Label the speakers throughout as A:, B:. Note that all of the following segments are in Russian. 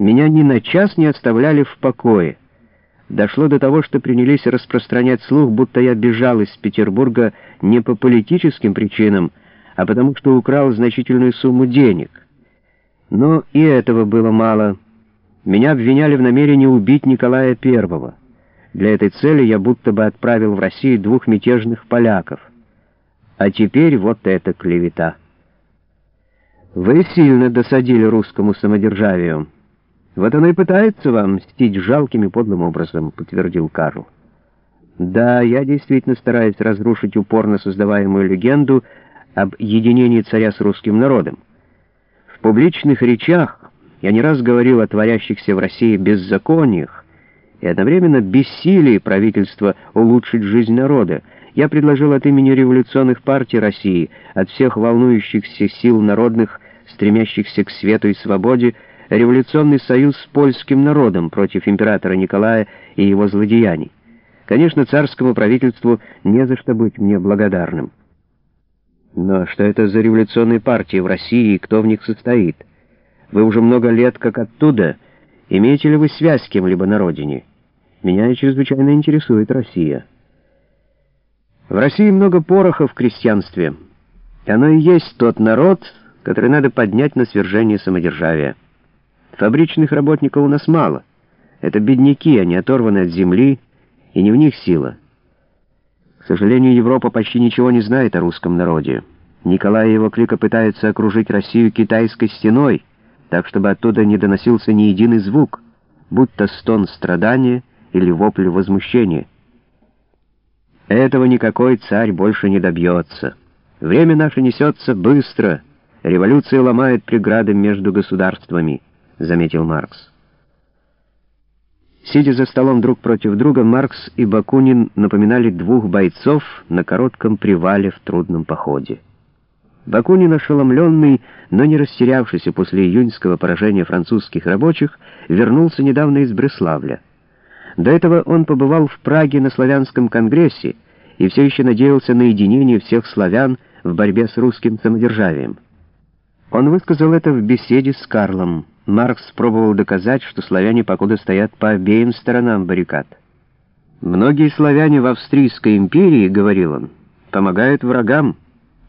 A: Меня ни на час не оставляли в покое. Дошло до того, что принялись распространять слух, будто я бежал из Петербурга не по политическим причинам, а потому что украл значительную сумму денег. Но и этого было мало. Меня обвиняли в намерении убить Николая I. Для этой цели я будто бы отправил в Россию двух мятежных поляков. А теперь вот эта клевета. Вы сильно досадили русскому самодержавию. Вот оно и пытается вам мстить жалким и подлым образом, подтвердил Карл. Да, я действительно стараюсь разрушить упорно создаваемую легенду об единении царя с русским народом. В публичных речах я не раз говорил о творящихся в России беззакониях и одновременно бессилии правительства улучшить жизнь народа. Я предложил от имени революционных партий России, от всех волнующихся сил народных, стремящихся к свету и свободе, революционный союз с польским народом против императора Николая и его злодеяний. Конечно, царскому правительству не за что быть мне благодарным. Но что это за революционные партии в России и кто в них состоит? Вы уже много лет как оттуда. Имеете ли вы связь с кем-либо на родине? Меня чрезвычайно интересует Россия. В России много пороха в крестьянстве. Оно и есть тот народ, который надо поднять на свержение самодержавия. Фабричных работников у нас мало. Это бедняки, они оторваны от земли, и не в них сила. К сожалению, Европа почти ничего не знает о русском народе. Николай и его клика пытаются окружить Россию китайской стеной, так чтобы оттуда не доносился ни единый звук, будь то стон страдания или вопль возмущения. Этого никакой царь больше не добьется. Время наше несется быстро, революция ломает преграды между государствами, заметил Маркс. Сидя за столом друг против друга, Маркс и Бакунин напоминали двух бойцов на коротком привале в трудном походе. Бакунин, ошеломленный, но не растерявшийся после июньского поражения французских рабочих, вернулся недавно из Бреславля. До этого он побывал в Праге на славянском конгрессе и все еще надеялся на единение всех славян в борьбе с русским самодержавием. Он высказал это в беседе с Карлом. Маркс пробовал доказать, что славяне покуда стоят по обеим сторонам баррикад. «Многие славяне в Австрийской империи, — говорил он, — помогают врагам,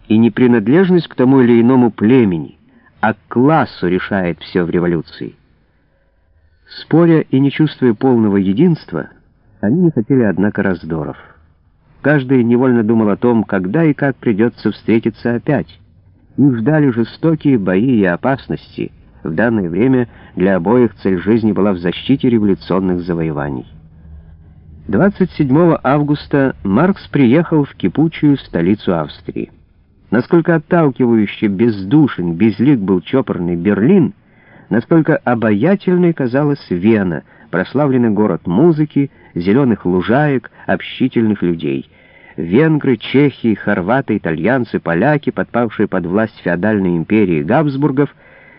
A: и не принадлежность к тому или иному племени, а к классу решает все в революции». Споря и не чувствуя полного единства, они не хотели, однако, раздоров. Каждый невольно думал о том, когда и как придется встретиться опять. Их ждали жестокие бои и опасности — в данное время для обоих цель жизни была в защите революционных завоеваний. 27 августа Маркс приехал в кипучую столицу Австрии. Насколько отталкивающе бездушен, безлик был чопорный Берлин, настолько обаятельной казалась Вена, прославленный город музыки, зеленых лужаек, общительных людей. Венгры, чехи, хорваты, итальянцы, поляки, подпавшие под власть феодальной империи Габсбургов,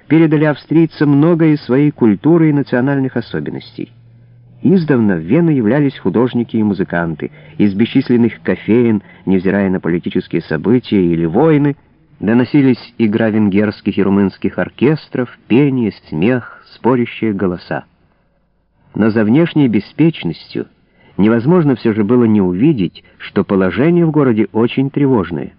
A: передали австрийцам много из своей культуры и национальных особенностей. Издавна в Вену являлись художники и музыканты. Из бесчисленных кофеин, невзирая на политические события или войны, доносились игра венгерских и румынских оркестров, пение, смех, спорящие голоса. Но за внешней беспечностью невозможно все же было не увидеть, что положение в городе очень тревожное.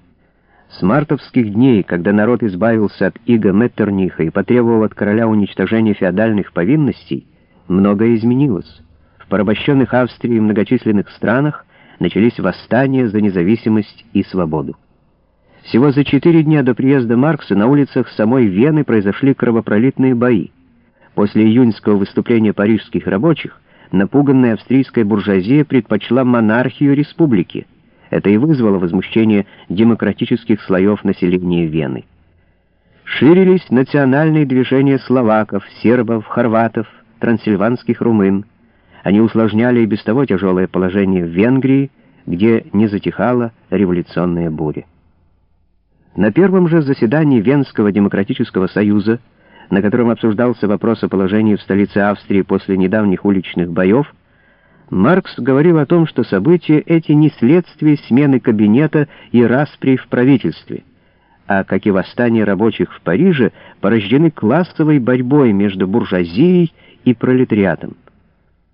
A: С мартовских дней, когда народ избавился от иго Меттерниха и потребовал от короля уничтожения феодальных повинностей, многое изменилось. В порабощенных Австрии и многочисленных странах начались восстания за независимость и свободу. Всего за четыре дня до приезда Маркса на улицах самой Вены произошли кровопролитные бои. После июньского выступления парижских рабочих напуганная австрийская буржуазия предпочла монархию республики — это и вызвало возмущение демократических слоев населения Вены. Ширились национальные движения словаков, сербов, хорватов, трансильванских румын. Они усложняли и без того тяжелое положение в Венгрии, где не затихала революционная буря. На первом же заседании Венского демократического союза, на котором обсуждался вопрос о положении в столице Австрии после недавних уличных боев, Маркс говорил о том, что события эти не следствие смены кабинета и распри в правительстве, а как и восстание рабочих в Париже, порождены классовой борьбой между буржуазией и пролетариатом.